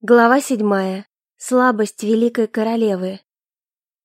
Глава седьмая. Слабость великой королевы.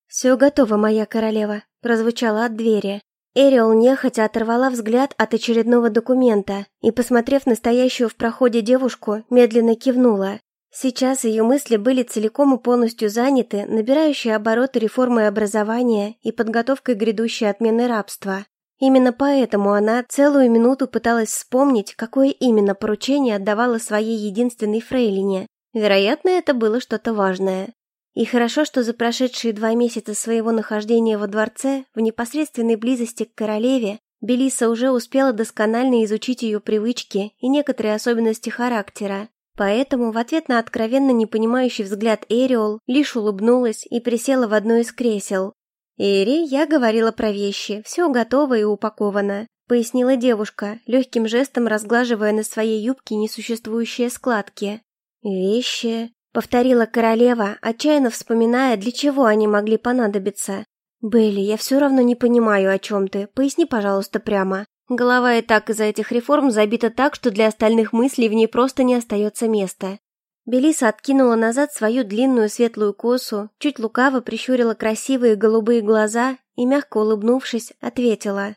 «Все готово, моя королева», — прозвучало от двери. Эриол нехотя оторвала взгляд от очередного документа и, посмотрев на стоящую в проходе девушку, медленно кивнула. Сейчас ее мысли были целиком и полностью заняты набирающей обороты реформой образования и подготовкой грядущей отмены рабства. Именно поэтому она целую минуту пыталась вспомнить, какое именно поручение отдавала своей единственной фрейлине, Вероятно, это было что-то важное. И хорошо, что за прошедшие два месяца своего нахождения во дворце, в непосредственной близости к королеве, Белиса уже успела досконально изучить ее привычки и некоторые особенности характера. Поэтому в ответ на откровенно непонимающий взгляд Эриол лишь улыбнулась и присела в одно из кресел. «Эри, я говорила про вещи, все готово и упаковано», — пояснила девушка, легким жестом разглаживая на своей юбке несуществующие складки. «Вещи», — повторила королева, отчаянно вспоминая, для чего они могли понадобиться. «Белли, я все равно не понимаю, о чем ты. Поясни, пожалуйста, прямо. Голова и так из-за этих реформ забита так, что для остальных мыслей в ней просто не остается места». Белиса откинула назад свою длинную светлую косу, чуть лукаво прищурила красивые голубые глаза и, мягко улыбнувшись, ответила.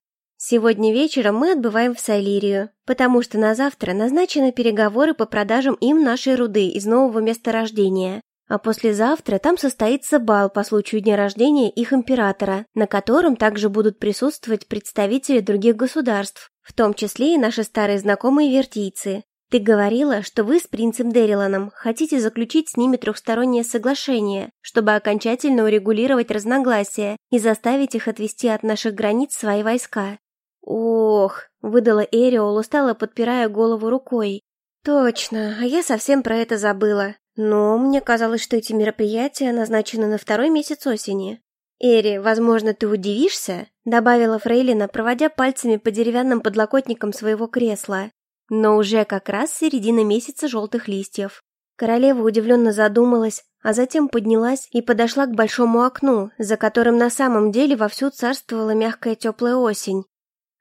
Сегодня вечером мы отбываем в Сайлирию, потому что на завтра назначены переговоры по продажам им нашей руды из нового месторождения. А послезавтра там состоится бал по случаю дня рождения их императора, на котором также будут присутствовать представители других государств, в том числе и наши старые знакомые вертийцы. Ты говорила, что вы с принцем Дэриланом хотите заключить с ними трехстороннее соглашение, чтобы окончательно урегулировать разногласия и заставить их отвести от наших границ свои войска. «Ох», — выдала Эриол, устало подпирая голову рукой. «Точно, а я совсем про это забыла. Но мне казалось, что эти мероприятия назначены на второй месяц осени». «Эри, возможно, ты удивишься?» — добавила Фрейлина, проводя пальцами по деревянным подлокотникам своего кресла. «Но уже как раз середина месяца желтых листьев». Королева удивленно задумалась, а затем поднялась и подошла к большому окну, за которым на самом деле вовсю царствовала мягкая теплая осень.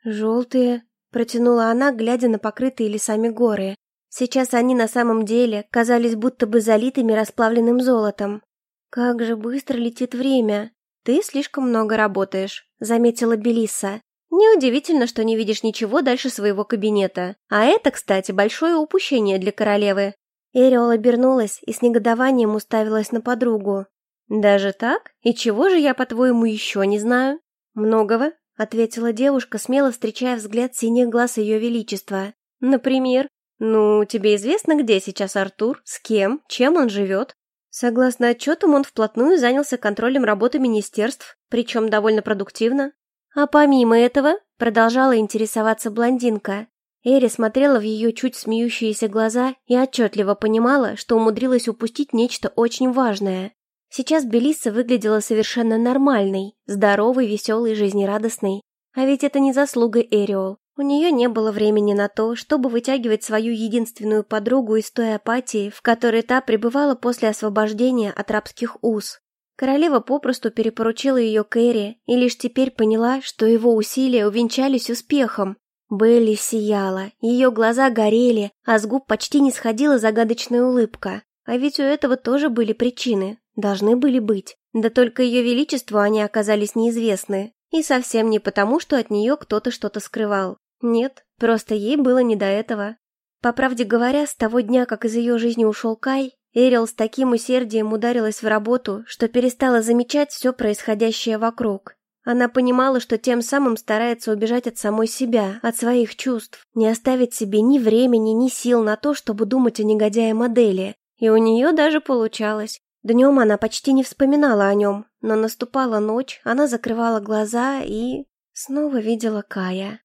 «Желтые», — протянула она, глядя на покрытые лесами горы. Сейчас они на самом деле казались будто бы залитыми расплавленным золотом. «Как же быстро летит время!» «Ты слишком много работаешь», — заметила Белиса. «Неудивительно, что не видишь ничего дальше своего кабинета. А это, кстати, большое упущение для королевы». Эриол обернулась и с негодованием уставилась на подругу. «Даже так? И чего же я, по-твоему, еще не знаю?» «Многого», — ответила девушка, смело встречая взгляд синих глаз ее величества. «Например? Ну, тебе известно, где сейчас Артур, с кем, чем он живет?» Согласно отчетам, он вплотную занялся контролем работы министерств, причем довольно продуктивно. А помимо этого, продолжала интересоваться блондинка. Эри смотрела в ее чуть смеющиеся глаза и отчетливо понимала, что умудрилась упустить нечто очень важное. Сейчас Белисса выглядела совершенно нормальной, здоровой, веселой, жизнерадостной. А ведь это не заслуга Эриол. У нее не было времени на то, чтобы вытягивать свою единственную подругу из той апатии, в которой та пребывала после освобождения от рабских уз. Королева попросту перепоручила ее Кэрри и лишь теперь поняла, что его усилия увенчались успехом. Белли сияла, ее глаза горели, а с губ почти не сходила загадочная улыбка. А ведь у этого тоже были причины, Должны были быть. Да только ее величеству они оказались неизвестны. И совсем не потому, что от нее кто-то что-то скрывал. Нет, просто ей было не до этого. По правде говоря, с того дня, как из ее жизни ушел Кай, Эрил с таким усердием ударилась в работу, что перестала замечать все происходящее вокруг. Она понимала, что тем самым старается убежать от самой себя, от своих чувств, не оставить себе ни времени, ни сил на то, чтобы думать о негодяе модели. И у нее даже получалось. Днем она почти не вспоминала о нем, но наступала ночь, она закрывала глаза и... снова видела Кая.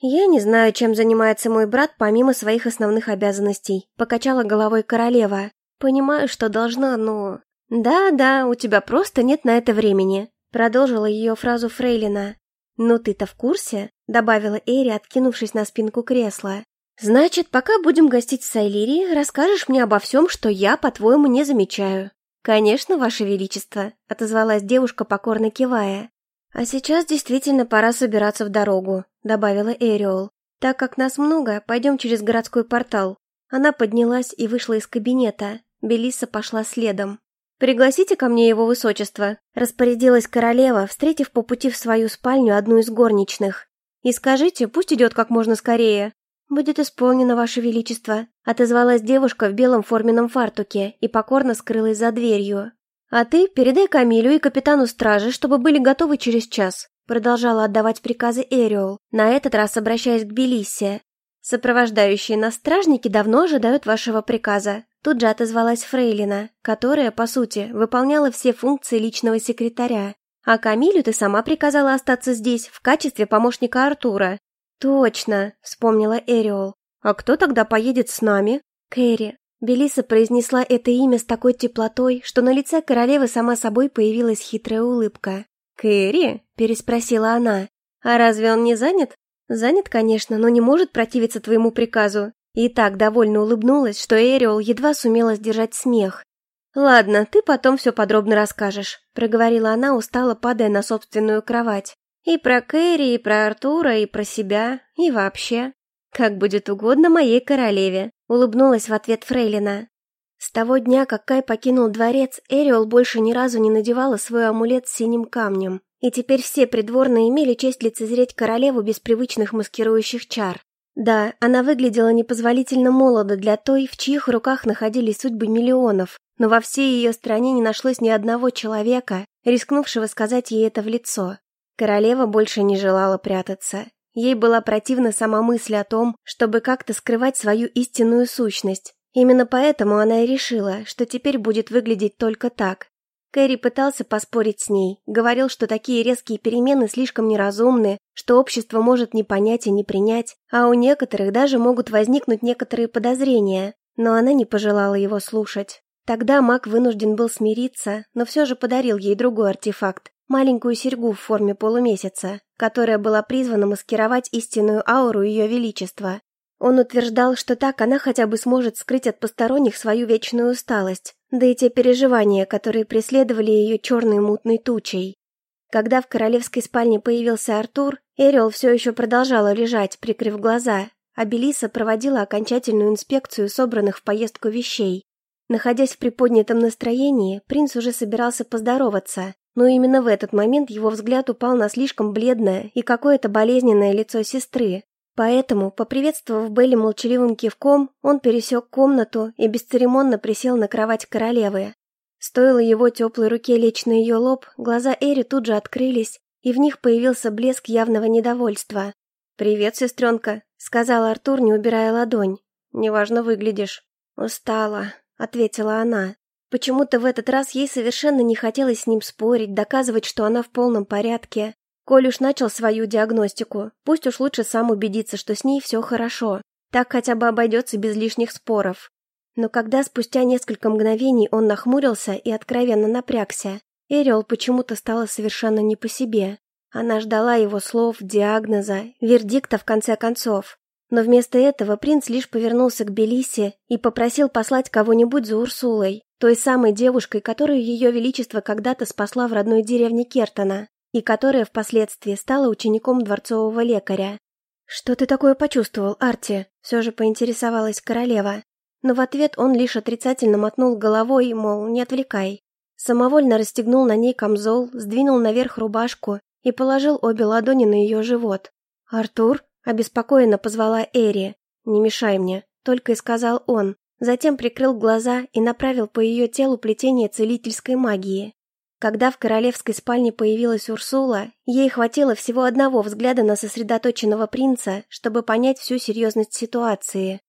«Я не знаю, чем занимается мой брат помимо своих основных обязанностей», — покачала головой королева. «Понимаю, что должна, но...» «Да-да, у тебя просто нет на это времени», — продолжила ее фразу Фрейлина. «Ну ты-то в курсе?» — добавила Эри, откинувшись на спинку кресла. «Значит, пока будем гостить в Сайлирии, расскажешь мне обо всем, что я, по-твоему, не замечаю». «Конечно, Ваше Величество», — отозвалась девушка, покорно кивая. «А сейчас действительно пора собираться в дорогу», — добавила Эриол. «Так как нас много, пойдем через городской портал». Она поднялась и вышла из кабинета. Белиса пошла следом. «Пригласите ко мне его высочество», — распорядилась королева, встретив по пути в свою спальню одну из горничных. «И скажите, пусть идет как можно скорее». «Будет исполнено, ваше величество», — отозвалась девушка в белом форменном фартуке и покорно скрылась за дверью. «А ты передай Камилю и капитану стражи, чтобы были готовы через час», — продолжала отдавать приказы Эриол, на этот раз обращаясь к Белиссе. «Сопровождающие нас стражники давно ожидают вашего приказа. Тут же отозвалась Фрейлина, которая, по сути, выполняла все функции личного секретаря. А Камилю ты сама приказала остаться здесь в качестве помощника Артура. Точно, вспомнила Эриол. А кто тогда поедет с нами? Кэрри. Белиса произнесла это имя с такой теплотой, что на лице королевы сама собой появилась хитрая улыбка. «Кэрри?» – переспросила она. «А разве он не занят?» «Занят, конечно, но не может противиться твоему приказу. И так довольно улыбнулась, что Эриол едва сумела сдержать смех. «Ладно, ты потом все подробно расскажешь», — проговорила она, устало падая на собственную кровать. «И про Кэрри, и про Артура, и про себя, и вообще. Как будет угодно моей королеве», — улыбнулась в ответ Фрейлина. С того дня, как Кай покинул дворец, Эриол больше ни разу не надевала свой амулет с синим камнем, и теперь все придворные имели честь лицезреть королеву без привычных маскирующих чар. Да, она выглядела непозволительно молодо для той, в чьих руках находились судьбы миллионов, но во всей ее стране не нашлось ни одного человека, рискнувшего сказать ей это в лицо. Королева больше не желала прятаться. Ей была противна сама мысль о том, чтобы как-то скрывать свою истинную сущность. Именно поэтому она и решила, что теперь будет выглядеть только так, Кэрри пытался поспорить с ней, говорил, что такие резкие перемены слишком неразумны, что общество может не понять и не принять, а у некоторых даже могут возникнуть некоторые подозрения, но она не пожелала его слушать. Тогда маг вынужден был смириться, но все же подарил ей другой артефакт, маленькую серьгу в форме полумесяца, которая была призвана маскировать истинную ауру ее величества. Он утверждал, что так она хотя бы сможет скрыть от посторонних свою вечную усталость, да и те переживания, которые преследовали ее черной мутной тучей. Когда в королевской спальне появился Артур, Эриол все еще продолжала лежать, прикрыв глаза, а Белиса проводила окончательную инспекцию собранных в поездку вещей. Находясь в приподнятом настроении, принц уже собирался поздороваться, но именно в этот момент его взгляд упал на слишком бледное и какое-то болезненное лицо сестры, Поэтому, поприветствовав Белли молчаливым кивком, он пересек комнату и бесцеремонно присел на кровать королевы. Стоило его теплой руке лечь на ее лоб, глаза Эри тут же открылись, и в них появился блеск явного недовольства. «Привет, сестренка», — сказал Артур, не убирая ладонь. «Неважно выглядишь». «Устала», — ответила она. Почему-то в этот раз ей совершенно не хотелось с ним спорить, доказывать, что она в полном порядке. Коль уж начал свою диагностику, пусть уж лучше сам убедится, что с ней все хорошо. Так хотя бы обойдется без лишних споров. Но когда спустя несколько мгновений он нахмурился и откровенно напрягся, Эриол почему-то стала совершенно не по себе. Она ждала его слов, диагноза, вердикта в конце концов. Но вместо этого принц лишь повернулся к Белисе и попросил послать кого-нибудь за Урсулой, той самой девушкой, которую ее величество когда-то спасла в родной деревне Кертона и которая впоследствии стала учеником дворцового лекаря. «Что ты такое почувствовал, Арти?» – все же поинтересовалась королева. Но в ответ он лишь отрицательно мотнул головой, мол, не отвлекай. Самовольно расстегнул на ней камзол, сдвинул наверх рубашку и положил обе ладони на ее живот. «Артур?» – обеспокоенно позвала Эри. «Не мешай мне», – только и сказал он. Затем прикрыл глаза и направил по ее телу плетение целительской магии. Когда в королевской спальне появилась Урсула, ей хватило всего одного взгляда на сосредоточенного принца, чтобы понять всю серьезность ситуации.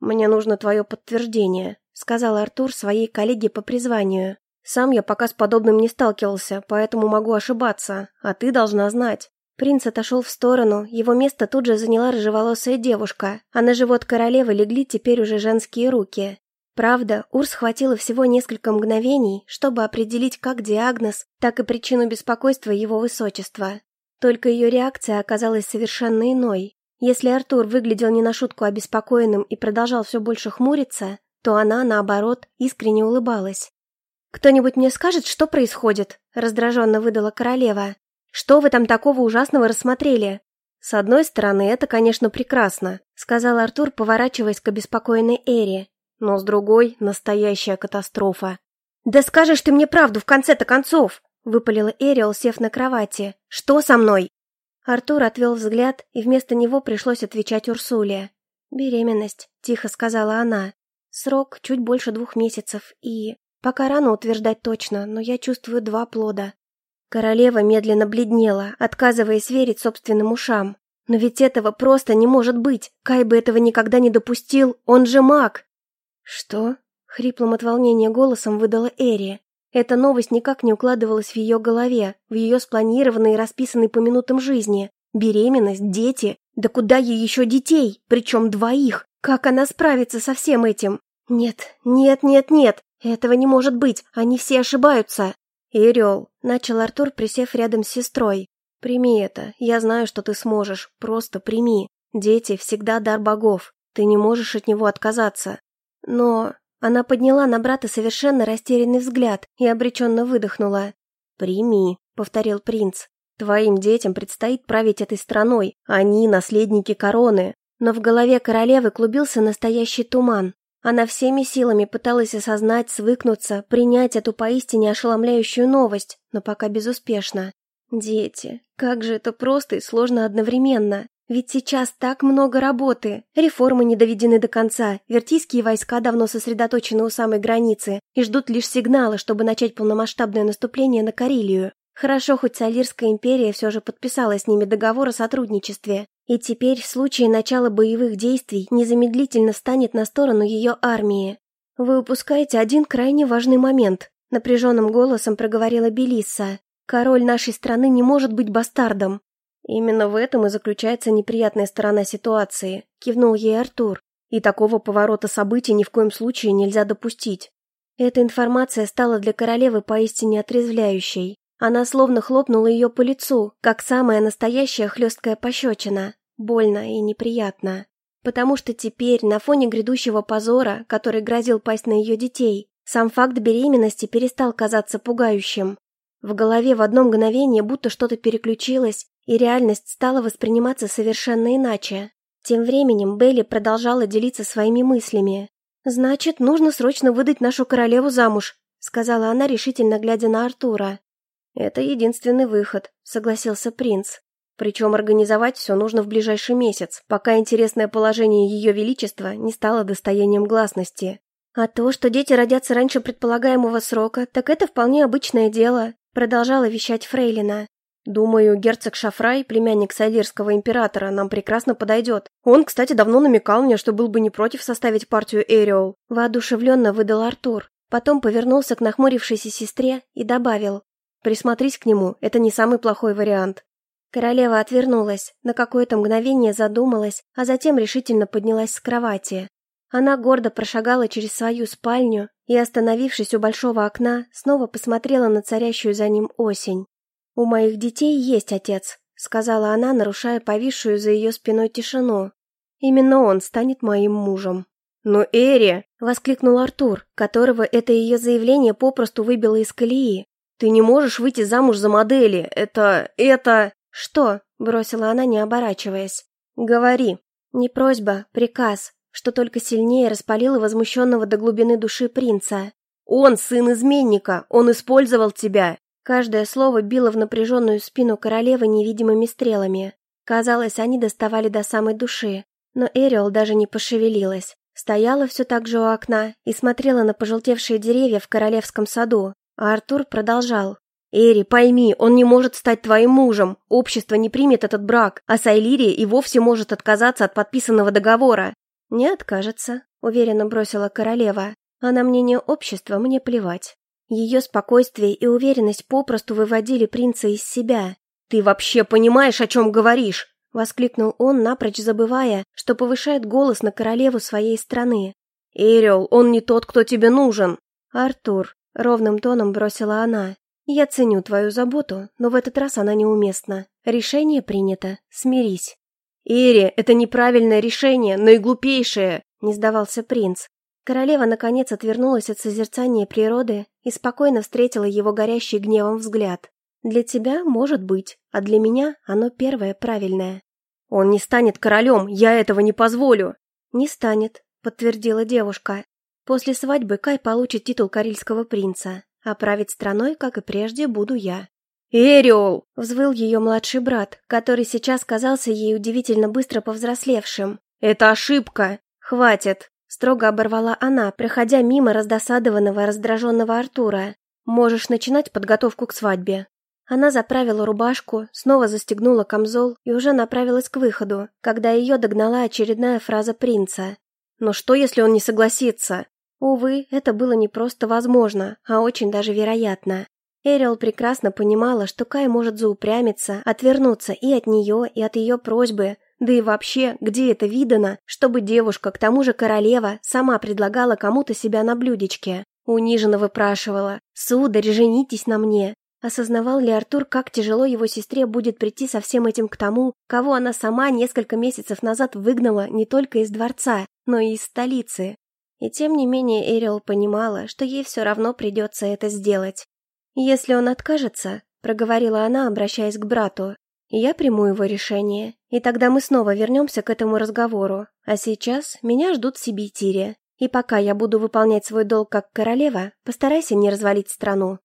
«Мне нужно твое подтверждение», — сказал Артур своей коллеге по призванию. «Сам я пока с подобным не сталкивался, поэтому могу ошибаться, а ты должна знать». Принц отошел в сторону, его место тут же заняла рыжеволосая девушка, а на живот королевы легли теперь уже женские руки. Правда, Урс хватило всего несколько мгновений, чтобы определить как диагноз, так и причину беспокойства его высочества. Только ее реакция оказалась совершенно иной. Если Артур выглядел не на шутку обеспокоенным и продолжал все больше хмуриться, то она, наоборот, искренне улыбалась. «Кто-нибудь мне скажет, что происходит?» – раздраженно выдала королева. «Что вы там такого ужасного рассмотрели?» «С одной стороны, это, конечно, прекрасно», – сказал Артур, поворачиваясь к обеспокоенной Эри. но с другой – настоящая катастрофа. «Да скажешь ты мне правду в конце-то концов!» – выпалила Эриол, сев на кровати. «Что со мной?» Артур отвел взгляд, и вместо него пришлось отвечать Урсуле. «Беременность», – тихо сказала она. «Срок чуть больше двух месяцев, и... Пока рано утверждать точно, но я чувствую два плода». Королева медленно бледнела, отказываясь верить собственным ушам. Но ведь этого просто не может быть. Кай бы этого никогда не допустил, он же маг. Что? Хриплым от волнения голосом выдала Эри. Эта новость никак не укладывалась в ее голове, в ее спланированной и расписанной по минутам жизни. Беременность, дети. Да куда ей еще детей? Причем двоих. Как она справится со всем этим? Нет, нет, нет, нет. Этого не может быть. Они все ошибаются. Эриол, начал Артур, присев рядом с сестрой. Прими это. Я знаю, что ты сможешь. Просто прими. Дети всегда дар богов. Ты не можешь от него отказаться. Но она подняла на брата совершенно растерянный взгляд и обреченно выдохнула. «Прими», — повторил принц. «Твоим детям предстоит править этой страной. Они — наследники короны». Но в голове королевы клубился настоящий туман. Она всеми силами пыталась осознать, свыкнуться, принять эту поистине ошеломляющую новость, но пока безуспешно. Дети, как же это просто и сложно одновременно. Ведь сейчас так много работы. Реформы не доведены до конца, вертийские войска давно сосредоточены у самой границы и ждут лишь сигнала, чтобы начать полномасштабное наступление на Карелию. Хорошо, хоть Салирская империя все же подписала с ними договор о сотрудничестве, и теперь в случае начала боевых действий незамедлительно станет на сторону ее армии. «Вы упускаете один крайне важный момент», — напряженным голосом проговорила Белисса. Король нашей страны не может быть бастардом. Именно в этом и заключается неприятная сторона ситуации, кивнул ей Артур. И такого поворота событий ни в коем случае нельзя допустить. Эта информация стала для королевы поистине отрезвляющей. Она словно хлопнула ее по лицу, как самая настоящая хлесткая пощечина. Больно и неприятно. Потому что теперь, на фоне грядущего позора, который грозил пасть на ее детей, сам факт беременности перестал казаться пугающим. В голове в одно мгновение будто что-то переключилось, и реальность стала восприниматься совершенно иначе. Тем временем Белли продолжала делиться своими мыслями. «Значит, нужно срочно выдать нашу королеву замуж», сказала она, решительно глядя на Артура. «Это единственный выход», — согласился принц. «Причем организовать все нужно в ближайший месяц, пока интересное положение Ее Величества не стало достоянием гласности. А то, что дети родятся раньше предполагаемого срока, так это вполне обычное дело. Продолжала вещать Фрейлина. «Думаю, герцог Шафрай, племянник Сайлирского императора, нам прекрасно подойдет. Он, кстати, давно намекал мне, что был бы не против составить партию Эриол». Воодушевленно выдал Артур. Потом повернулся к нахмурившейся сестре и добавил. «Присмотрись к нему, это не самый плохой вариант». Королева отвернулась, на какое-то мгновение задумалась, а затем решительно поднялась с кровати. Она гордо прошагала через свою спальню и, остановившись у большого окна, снова посмотрела на царящую за ним осень. «У моих детей есть отец», — сказала она, нарушая повисшую за ее спиной тишину. «Именно он станет моим мужем». «Но Эри!» — воскликнул Артур, которого это ее заявление попросту выбило из колеи. «Ты не можешь выйти замуж за модели. Это... это...» «Что?» — бросила она, не оборачиваясь. «Говори. Не просьба, приказ что только сильнее распалило возмущенного до глубины души принца. «Он сын изменника! Он использовал тебя!» Каждое слово било в напряженную спину королевы невидимыми стрелами. Казалось, они доставали до самой души. Но Эриол даже не пошевелилась. Стояла все так же у окна и смотрела на пожелтевшие деревья в королевском саду. А Артур продолжал. «Эри, пойми, он не может стать твоим мужем. Общество не примет этот брак, а Сайлирия и вовсе может отказаться от подписанного договора. «Не откажется», — уверенно бросила королева. «А на мнение общества мне плевать». Ее спокойствие и уверенность попросту выводили принца из себя. «Ты вообще понимаешь, о чем говоришь?» — воскликнул он, напрочь забывая, что повышает голос на королеву своей страны. «Эриол, он не тот, кто тебе нужен!» «Артур», — ровным тоном бросила она, — «я ценю твою заботу, но в этот раз она неуместна. Решение принято. Смирись». «Эри, это неправильное решение, но и глупейшее!» – не сдавался принц. Королева, наконец, отвернулась от созерцания природы и спокойно встретила его горящий гневом взгляд. «Для тебя, может быть, а для меня оно первое правильное». «Он не станет королем, я этого не позволю!» «Не станет», — подтвердила девушка. После свадьбы Кай получит титул карельского принца, а править страной, как и прежде, буду я. «Эриол!» — взвыл ее младший брат, который сейчас казался ей удивительно быстро повзрослевшим. «Это ошибка! Хватит!» — строго оборвала она, проходя мимо раздосадованного, раздраженного Артура. «Можешь начинать подготовку к свадьбе». Она заправила рубашку, снова застегнула камзол и уже направилась к выходу, когда ее догнала очередная фраза принца. «Но что, если он не согласится?» Увы, это было не просто возможно, а очень даже вероятно. Эрил прекрасно понимала, что Кай может заупрямиться, отвернуться и от нее, и от ее просьбы, да и вообще, где это видано, чтобы девушка, к тому же королева, сама предлагала кому-то себя на блюдечке. Униженно выпрашивала «Сударь, женитесь на мне». Осознавал ли Артур, как тяжело его сестре будет прийти со всем этим к тому, кого она сама несколько месяцев назад выгнала не только из дворца, но и из столицы? И тем не менее Эрил понимала, что ей все равно придется это сделать. «Если он откажется», — проговорила она, обращаясь к брату, — «я приму его решение, и тогда мы снова вернемся к этому разговору. А сейчас меня ждут в Сибитире, и пока я буду выполнять свой долг как королева, постарайся не развалить страну».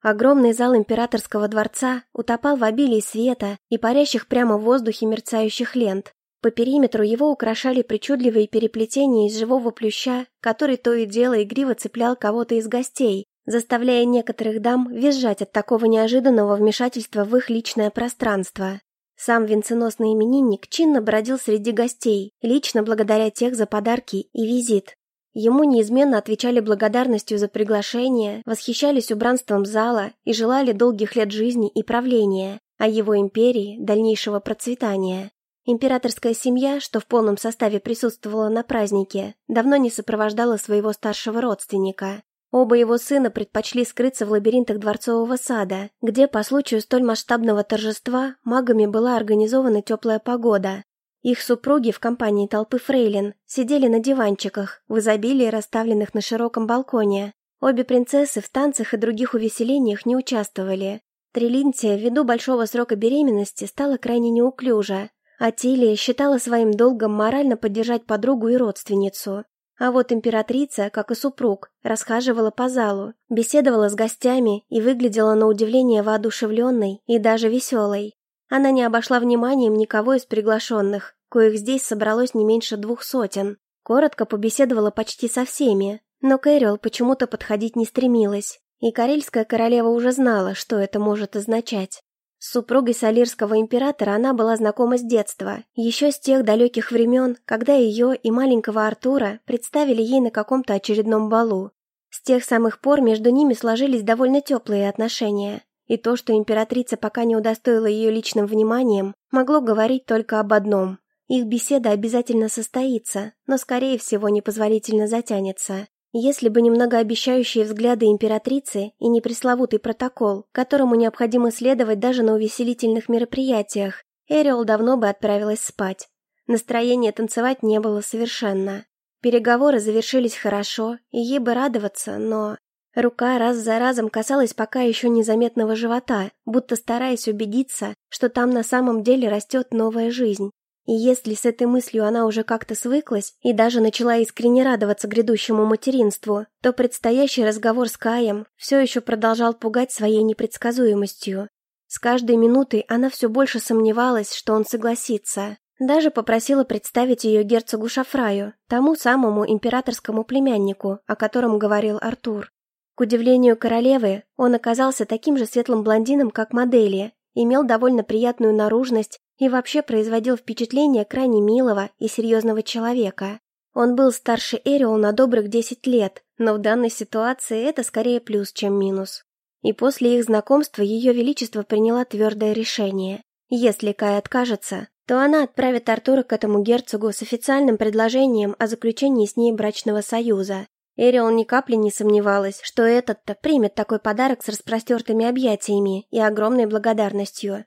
Огромный зал императорского дворца утопал в обилии света и парящих прямо в воздухе мерцающих лент, по периметру его украшали причудливые переплетения из живого плюща, который то и дело игриво цеплял кого-то из гостей, заставляя некоторых дам визжать от такого неожиданного вмешательства в их личное пространство. Сам венценосный именинник чинно бродил среди гостей, лично благодаря тех за подарки и визит. Ему неизменно отвечали благодарностью за приглашение, восхищались убранством зала и желали долгих лет жизни и правления, а его империи – дальнейшего процветания. Императорская семья, что в полном составе присутствовала на празднике, давно не сопровождала своего старшего родственника. Оба его сына предпочли скрыться в лабиринтах дворцового сада, где по случаю столь масштабного торжества магами была организована теплая погода. Их супруги в компании толпы фрейлин сидели на диванчиках, в изобилии расставленных на широком балконе. Обе принцессы в танцах и других увеселениях не участвовали. Трилинтия ввиду большого срока беременности стала крайне неуклюжа, Атилия считала своим долгом морально поддержать подругу и родственницу. А вот императрица, как и супруг, расхаживала по залу, беседовала с гостями и выглядела на удивление воодушевленной и даже веселой. Она не обошла вниманием никого из приглашенных, коих здесь собралось не меньше двух сотен. Коротко побеседовала почти со всеми, но Кэрол почему-то подходить не стремилась, и карельская королева уже знала, что это может означать. С супругой Салирского императора она была знакома с детства, еще с тех далеких времен, когда ее и маленького Артура представили ей на каком-то очередном балу. С тех самых пор между ними сложились довольно теплые отношения, и то, что императрица пока не удостоила ее личным вниманием, могло говорить только об одном. Их беседа обязательно состоится, но, скорее всего, непозволительно затянется. Если бы не многообещающие взгляды императрицы и не пресловутый протокол, которому необходимо следовать даже на увеселительных мероприятиях, Эриол давно бы отправилась спать. Настроения танцевать не было совершенно. Переговоры завершились хорошо, и ей бы радоваться, но... Рука раз за разом касалась пока еще незаметного живота, будто стараясь убедиться, что там на самом деле растет новая жизнь. И если с этой мыслью она уже как-то свыклась и даже начала искренне радоваться грядущему материнству, то предстоящий разговор с Каем все еще продолжал пугать своей непредсказуемостью. С каждой минутой она все больше сомневалась, что он согласится. Даже попросила представить ее герцогу Шафраю, тому самому императорскому племяннику, о котором говорил Артур. К удивлению королевы, он оказался таким же светлым блондином, как модели, имел довольно приятную наружность и вообще производил впечатление крайне милого и серьезного человека. Он был старше Эриол на добрых 10 лет, но в данной ситуации это скорее плюс, чем минус. И после их знакомства Ее Величество приняла твердое решение. Если Кай откажется, то она отправит Артура к этому герцогу с официальным предложением о заключении с ней брачного союза. Эриол ни капли не сомневалась, что этот-то примет такой подарок с распростертыми объятиями и огромной благодарностью.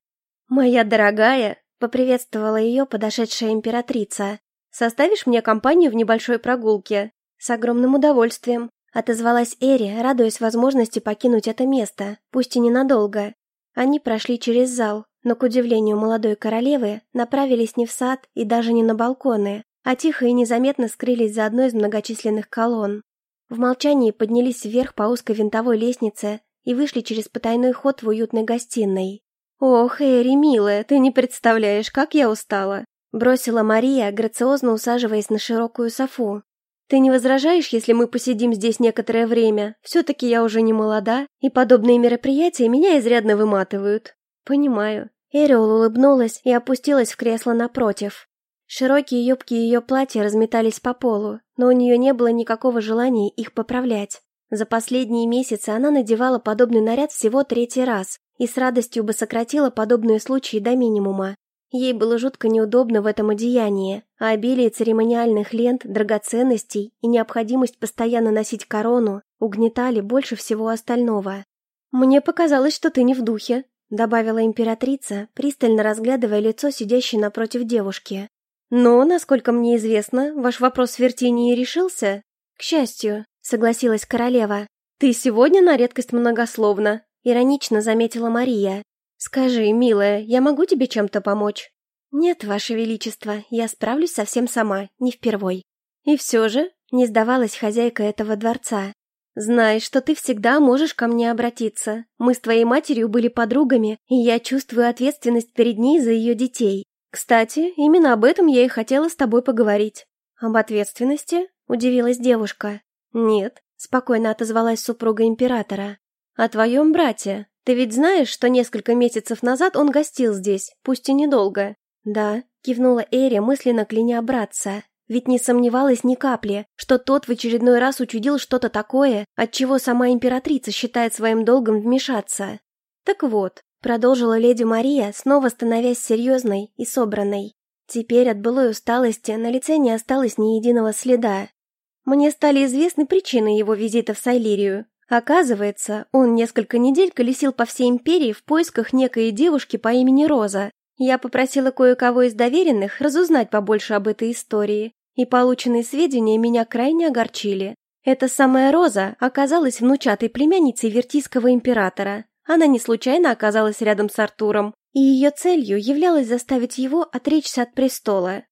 «Моя дорогая!» Поприветствовала ее подошедшая императрица. «Составишь мне компанию в небольшой прогулке?» «С огромным удовольствием», — отозвалась Эри, радуясь возможности покинуть это место, пусть и ненадолго. Они прошли через зал, но, к удивлению молодой королевы, направились не в сад и даже не на балконы, а тихо и незаметно скрылись за одной из многочисленных колонн. В молчании поднялись вверх по узкой винтовой лестнице и вышли через потайной ход в уютной гостиной. «Ох, Эри, милая, ты не представляешь, как я устала!» Бросила Мария, грациозно усаживаясь на широкую софу. «Ты не возражаешь, если мы посидим здесь некоторое время? Все-таки я уже не молода, и подобные мероприятия меня изрядно выматывают». «Понимаю». Эриол улыбнулась и опустилась в кресло напротив. Широкие юбки ее платья разметались по полу, но у нее не было никакого желания их поправлять. За последние месяцы она надевала подобный наряд всего третий раз и с радостью бы сократила подобные случаи до минимума. Ей было жутко неудобно в этом одеянии, а обилие церемониальных лент, драгоценностей и необходимость постоянно носить корону угнетали больше всего остального. «Мне показалось, что ты не в духе», — добавила императрица, пристально разглядывая лицо сидящей напротив девушки. «Но, насколько мне известно, ваш вопрос с Вертинией решился?» «К счастью», — согласилась королева. «Ты сегодня на редкость многословна», — иронично заметила Мария. «Скажи, милая, я могу тебе чем-то помочь?» «Нет, ваше величество, я справлюсь совсем сама, не впервой». «И все же», — не сдавалась хозяйка этого дворца, «Знай, что ты всегда можешь ко мне обратиться. Мы с твоей матерью были подругами, и я чувствую ответственность перед ней за ее детей. Кстати, именно об этом я и хотела с тобой поговорить». «Об ответственности?» — удивилась девушка. «Нет», — спокойно отозвалась супруга императора. «О твоем брате. Ты ведь знаешь, что несколько месяцев назад он гостил здесь, пусть и недолго?» «Да», — кивнула Эри, мысленно кляня братца. Ведь не сомневалась ни капли, что тот в очередной раз учудил что-то такое, от чего сама императрица считает своим долгом вмешаться. Так вот, продолжила леди Мария, снова становясь серьезной и собранной. Теперь от былой усталости на лице не осталось ни единого следа. Мне стали известны причины его визита в Сайлирию. Оказывается, он несколько недель колесил по всей империи в поисках некой девушки по имени Роза. Я попросила кое-кого из доверенных разузнать побольше об этой истории, и полученные сведения меня крайне огорчили. Эта самая Роза оказалась внучатой племянницей Вертийского императора. Она не случайно оказалась рядом с Артуром, и ее целью являлось заставить его отречься от престола.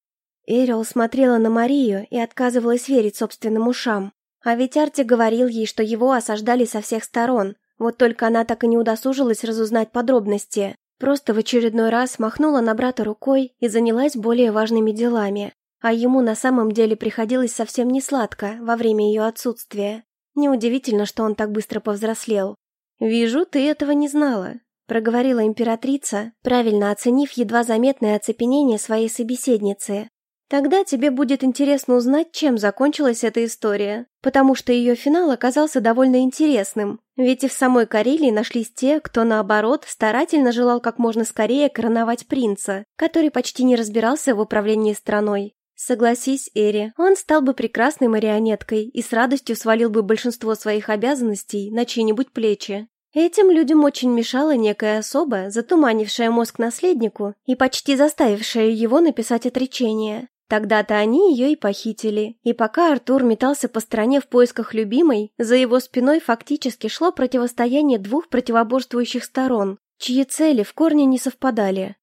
Эрил смотрела на Марию и отказывалась верить собственным ушам. А ведь Арти говорил ей, что его осаждали со всех сторон, вот только она так и не удосужилась разузнать подробности. Просто в очередной раз махнула на брата рукой и занялась более важными делами. А ему на самом деле приходилось совсем не сладко во время ее отсутствия. Неудивительно, что он так быстро повзрослел. «Вижу, ты этого не знала», — проговорила императрица, правильно оценив едва заметное оцепенение своей собеседницы. «Тогда тебе будет интересно узнать, чем закончилась эта история, потому что ее финал оказался довольно интересным, ведь и в самой Карелии нашлись те, кто, наоборот, старательно желал как можно скорее короновать принца, который почти не разбирался в управлении страной. Согласись, Эри, он стал бы прекрасной марионеткой и с радостью свалил бы большинство своих обязанностей на чьи-нибудь плечи. Этим людям очень мешала некая особа, затуманившая мозг наследнику и почти заставившая его написать отречение. Тогда-то они ее и похитили, и пока Артур метался по стране в поисках любимой, за его спиной фактически шло противостояние двух противоборствующих сторон, чьи цели в корне не совпадали.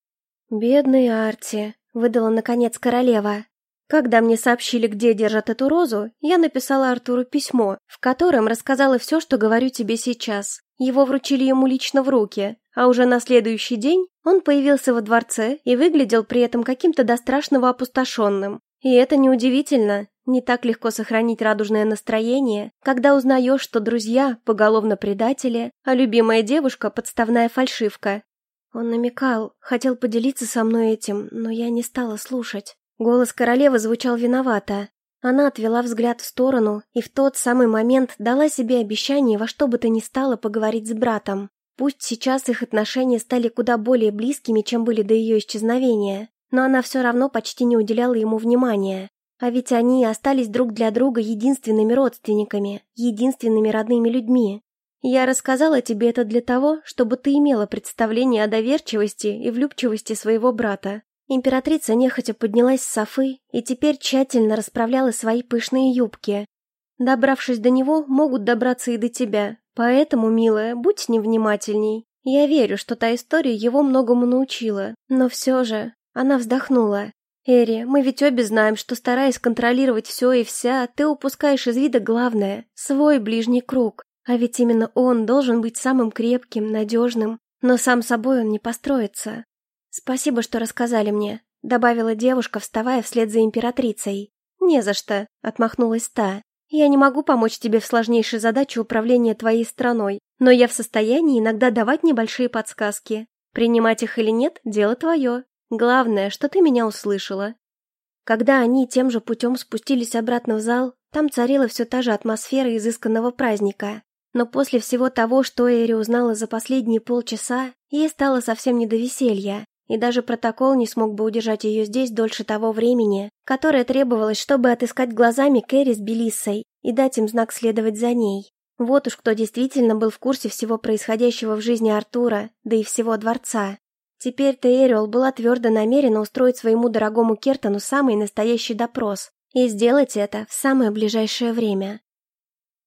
«Бедный Арти», — выдала наконец королева. Когда мне сообщили, где держат эту розу, я написала Артуру письмо, в котором рассказала все, что говорю тебе сейчас. Его вручили ему лично в руки, а уже на следующий день он появился во дворце и выглядел при этом каким-то до страшного опустошенным. И это неудивительно. Не так легко сохранить радужное настроение, когда узнаешь, что друзья – поголовно предатели, а любимая девушка – подставная фальшивка. Он намекал, хотел поделиться со мной этим, но я не стала слушать. Голос королевы звучал виновато. Она отвела взгляд в сторону и в тот самый момент дала себе обещание во что бы то ни стало поговорить с братом. Пусть сейчас их отношения стали куда более близкими, чем были до ее исчезновения, но она все равно почти не уделяла ему внимания. А ведь они остались друг для друга единственными родственниками, единственными родными людьми. Я рассказала тебе это для того, чтобы ты имела представление о доверчивости и влюбчивости своего брата. Императрица нехотя поднялась с софы и теперь тщательно расправляла свои пышные юбки. Добравшись до него, могут добраться и до тебя. Поэтому, милая, будь с ним внимательней. Я верю, что та история его многому научила. Но все же... Она вздохнула. Эри, мы ведь обе знаем, что стараясь контролировать все и вся, ты упускаешь из вида главное — свой ближний круг. А ведь именно он должен быть самым крепким, надежным, но сам собой он не построится. Спасибо, что рассказали мне, добавила девушка, вставая вслед за императрицей. Не за что, отмахнулась та. Я не могу помочь тебе в сложнейшей задаче управления твоей страной, но я в состоянии иногда давать небольшие подсказки. Принимать их или нет – дело твое. Главное, что ты меня услышала. Когда они тем же путем спустились обратно в зал, там царила все та же атмосфера изысканного праздника. Но после всего того, что Эри узнала за последние полчаса, ей стало совсем не до веселья, и даже протокол не смог бы удержать ее здесь дольше того времени, которое требовалось, чтобы отыскать глазами Кэрри с Белиссой и дать им знак следовать за ней. Вот уж кто действительно был в курсе всего происходящего в жизни Артура, да и всего дворца. Теперь-то Эриол была твердо намерена устроить своему дорогому Кертону самый настоящий допрос, и сделать это в самое ближайшее время.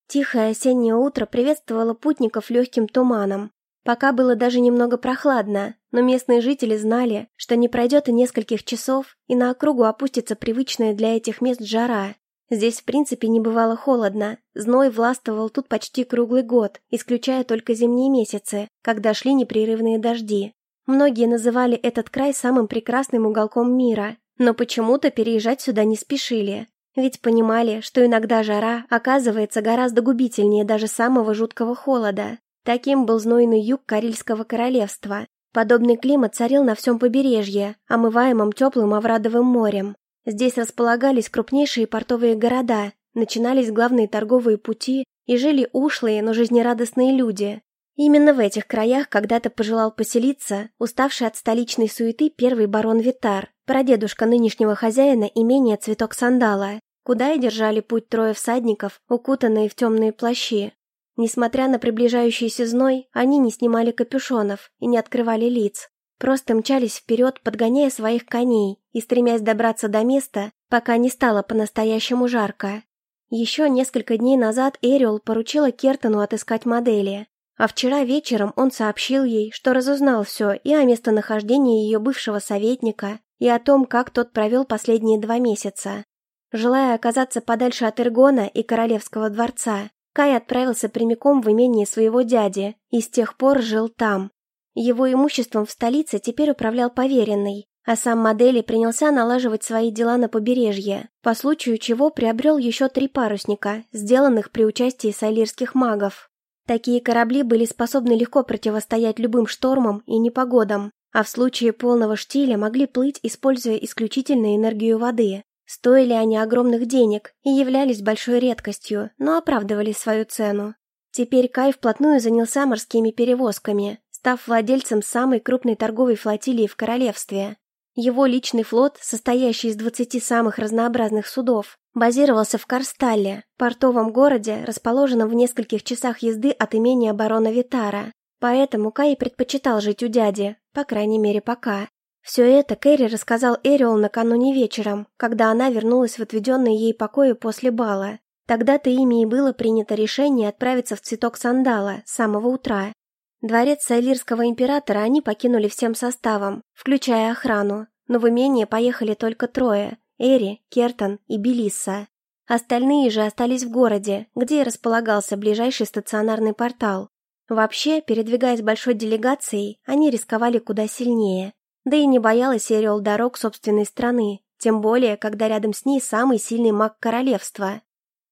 Тихое осеннее утро приветствовало путников легким туманом. Пока было даже немного прохладно, но местные жители знали, что не пройдет и нескольких часов, и на округу опустится привычная для этих мест жара. Здесь в принципе не бывало холодно, зной властвовал тут почти круглый год, исключая только зимние месяцы, когда шли непрерывные дожди. Многие называли этот край самым прекрасным уголком мира, но почему-то переезжать сюда не спешили. Ведь понимали, что иногда жара оказывается гораздо губительнее даже самого жуткого холода. Таким был знойный юг Карельского королевства. Подобный климат царил на всем побережье, омываемом теплым Аврадовым морем. Здесь располагались крупнейшие портовые города, начинались главные торговые пути и жили ушлые, но жизнерадостные люди. Именно в этих краях когда-то пожелал поселиться уставший от столичной суеты первый барон Витар, прадедушка нынешнего хозяина имения «Цветок сандала», куда и держали путь трое всадников, укутанные в темные плащи. Несмотря на приближающийся зной, они не снимали капюшонов и не открывали лиц. Просто мчались вперед, подгоняя своих коней и стремясь добраться до места, пока не стало по-настоящему жарко. Еще несколько дней назад Эриол поручила Кертону отыскать модели, а вчера вечером он сообщил ей, что разузнал все и о местонахождении ее бывшего советника, и о том, как тот провел последние два месяца. Желая оказаться подальше от Эргона и Королевского дворца, Кай отправился прямиком в имение своего дяди и с тех пор жил там. Его имуществом в столице теперь управлял поверенный, а сам модели принялся налаживать свои дела на побережье, по случаю чего приобрел еще три парусника, сделанных при участии сайлирских магов. Такие корабли были способны легко противостоять любым штормам и непогодам, а в случае полного штиля могли плыть, используя исключительно энергию воды. Стоили они огромных денег и являлись большой редкостью, но оправдывали свою цену. Теперь Кай вплотную занялся морскими перевозками, став владельцем самой крупной торговой флотилии в королевстве. Его личный флот, состоящий из 20 самых разнообразных судов, базировался в Карсталле, портовом городе, расположенном в нескольких часах езды от имения барона Витара. Поэтому Кай предпочитал жить у дяди, по крайней мере пока. Все это Кэрри рассказал Эриол накануне вечером, когда она вернулась в отведенные ей покои после бала. Тогда-то ими и было принято решение отправиться в цветок сандала с самого утра. Дворец Сайлирского императора они покинули всем составом, включая охрану, но в имение поехали только трое – Эри, Кертон и Белисса. Остальные же остались в городе, где и располагался ближайший стационарный портал. Вообще, передвигаясь большой делегацией, они рисковали куда сильнее. Да и не боялась Эриол дорог собственной страны, тем более, когда рядом с ней самый сильный маг королевства.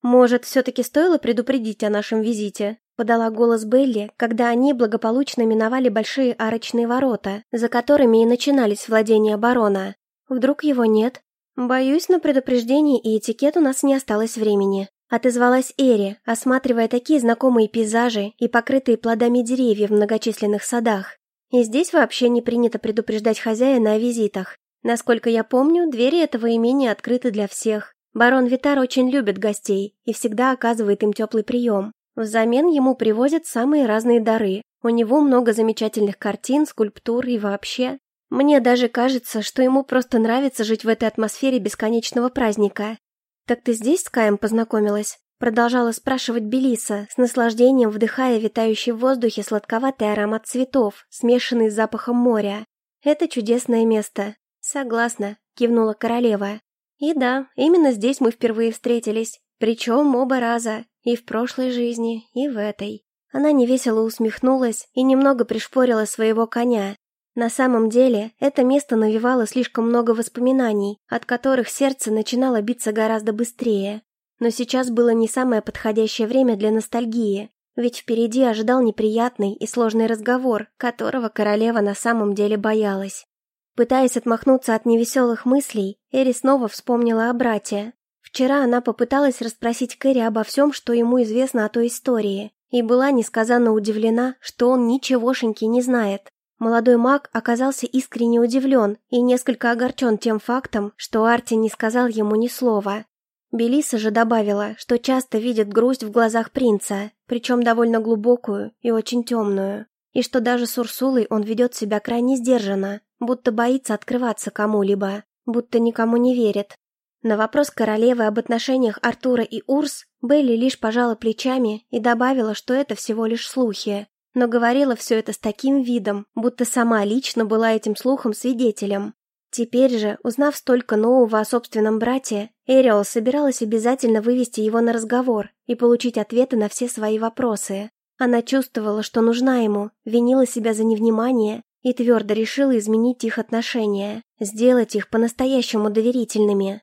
«Может, все-таки стоило предупредить о нашем визите?» подала голос Белли, когда они благополучно миновали большие арочные ворота, за которыми и начинались владения барона. Вдруг его нет? Боюсь, на предупреждение и этикет у нас не осталось времени. Отозвалась Эри, осматривая такие знакомые пейзажи и покрытые плодами деревья в многочисленных садах. И здесь вообще не принято предупреждать хозяина о визитах. Насколько я помню, двери этого имения открыты для всех. Барон Витар очень любит гостей и всегда оказывает им теплый прием. Взамен ему привозят самые разные дары. У него много замечательных картин, скульптур и вообще. Мне даже кажется, что ему просто нравится жить в этой атмосфере бесконечного праздника. «Так ты здесь с Каем познакомилась?» Продолжала спрашивать Белиса, с наслаждением вдыхая витающий в воздухе сладковатый аромат цветов, смешанный с запахом моря. «Это чудесное место». «Согласна», кивнула королева. И да, именно здесь мы впервые встретились, причем оба раза, и в прошлой жизни, и в этой. Она невесело усмехнулась и немного пришпорила своего коня. На самом деле, это место навевало слишком много воспоминаний, от которых сердце начинало биться гораздо быстрее. Но сейчас было не самое подходящее время для ностальгии, ведь впереди ожидал неприятный и сложный разговор, которого королева на самом деле боялась. Пытаясь отмахнуться от невеселых мыслей, Эри снова вспомнила о брате. Вчера она попыталась расспросить Кэрри обо всем, что ему известно о той истории, и была несказанно удивлена, что он ничегошеньки не знает. Молодой маг оказался искренне удивлен и несколько огорчен тем фактом, что Арти не сказал ему ни слова. Белиса же добавила, что часто видит грусть в глазах принца, причем довольно глубокую и очень темную, и что даже с Урсулой он ведет себя крайне сдержанно, будто боится открываться кому-либо, будто никому не верит. На вопрос королевы об отношениях Артура и Урс Белли лишь пожала плечами и добавила, что это всего лишь слухи, но говорила все это с таким видом, будто сама лично была этим слухом свидетелем. Теперь же, узнав столько нового о собственном брате, Эриол собиралась обязательно вывести его на разговор и получить ответы на все свои вопросы. Она чувствовала, что нужна ему, винила себя за невнимание и твердо решила изменить их отношения, сделать их по-настоящему доверительными.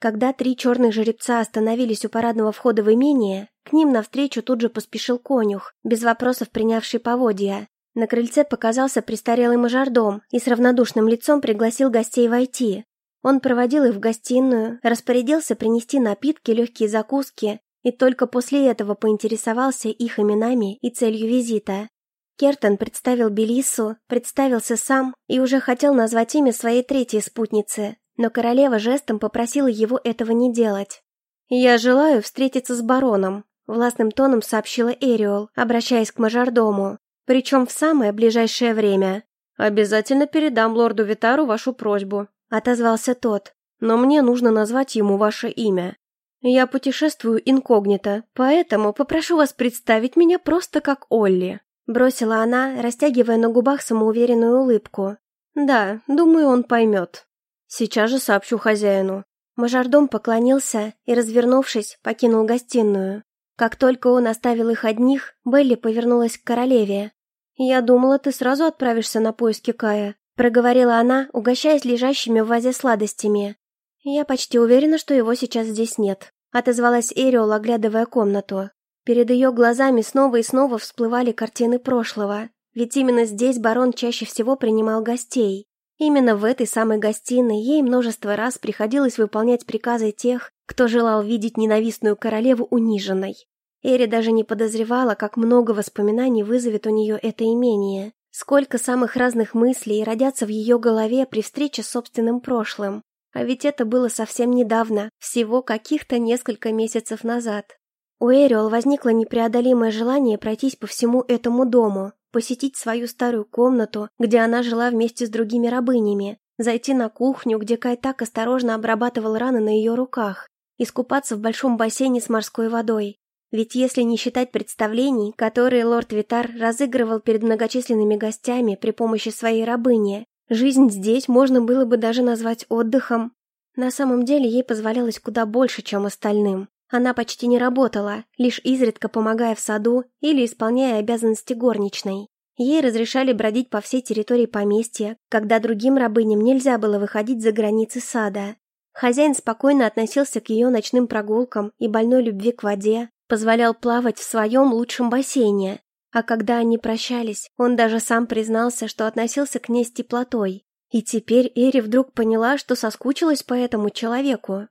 Когда три черных жеребца остановились у парадного входа в имение, к ним навстречу тут же поспешил конюх, без вопросов принявший поводья. На крыльце показался престарелый мажордом и с равнодушным лицом пригласил гостей войти. Он проводил их в гостиную, распорядился принести напитки, легкие закуски и только после этого поинтересовался их именами и целью визита. Кертон представил Белиссу, представился сам и уже хотел назвать имя своей третьей спутницы, но королева жестом попросила его этого не делать. «Я желаю встретиться с бароном», — властным тоном сообщила Эриол, обращаясь к мажордому. «Причем в самое ближайшее время. Обязательно передам лорду Витару вашу просьбу», — отозвался тот. «Но мне нужно назвать ему ваше имя. Я путешествую инкогнито, поэтому попрошу вас представить меня просто как Олли», — бросила она, растягивая на губах самоуверенную улыбку. «Да, думаю, он поймет». Сейчас же сообщу хозяину. Мажордом поклонился и, развернувшись, покинул гостиную. Как только он оставил их одних, Белли повернулась к королеве. «Я думала, ты сразу отправишься на поиски Кая», — проговорила она, угощаясь лежащими в вазе сладостями. «Я почти уверена, что его сейчас здесь нет», — отозвалась Эриол, оглядывая комнату. Перед ее глазами снова и снова всплывали картины прошлого, ведь именно здесь барон чаще всего принимал гостей. Именно в этой самой гостиной ей множество раз приходилось выполнять приказы тех, кто желал видеть ненавистную королеву униженной. Эри даже не подозревала, как много воспоминаний вызовет у нее это имение, сколько самых разных мыслей родятся в ее голове при встрече с собственным прошлым. А ведь это было совсем недавно, всего каких-то несколько месяцев назад. У Эриол возникло непреодолимое желание пройтись по всему этому дому, посетить свою старую комнату, где она жила вместе с другими рабынями, зайти на кухню, где Кай так осторожно обрабатывал раны на ее руках, искупаться в большом бассейне с морской водой. Ведь если не считать представлений, которые лорд Витар разыгрывал перед многочисленными гостями при помощи своей рабыни, жизнь здесь можно было бы даже назвать отдыхом. На самом деле ей позволялось куда больше, чем остальным. Она почти не работала, лишь изредка помогая в саду или исполняя обязанности горничной. Ей разрешали бродить по всей территории поместья, когда другим рабыням нельзя было выходить за границы сада. Хозяин спокойно относился к ее ночным прогулкам и больной любви к воде, позволял плавать в своем лучшем бассейне. А когда они прощались, он даже сам признался, что относился к ней с теплотой. И теперь Эри вдруг поняла, что соскучилась по этому человеку.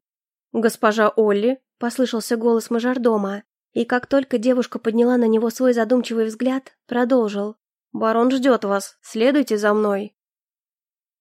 «Госпожа Олли», — послышался голос мажордома, и как только девушка подняла на него свой задумчивый взгляд, продолжил. «Барон ждет вас, следуйте за мной».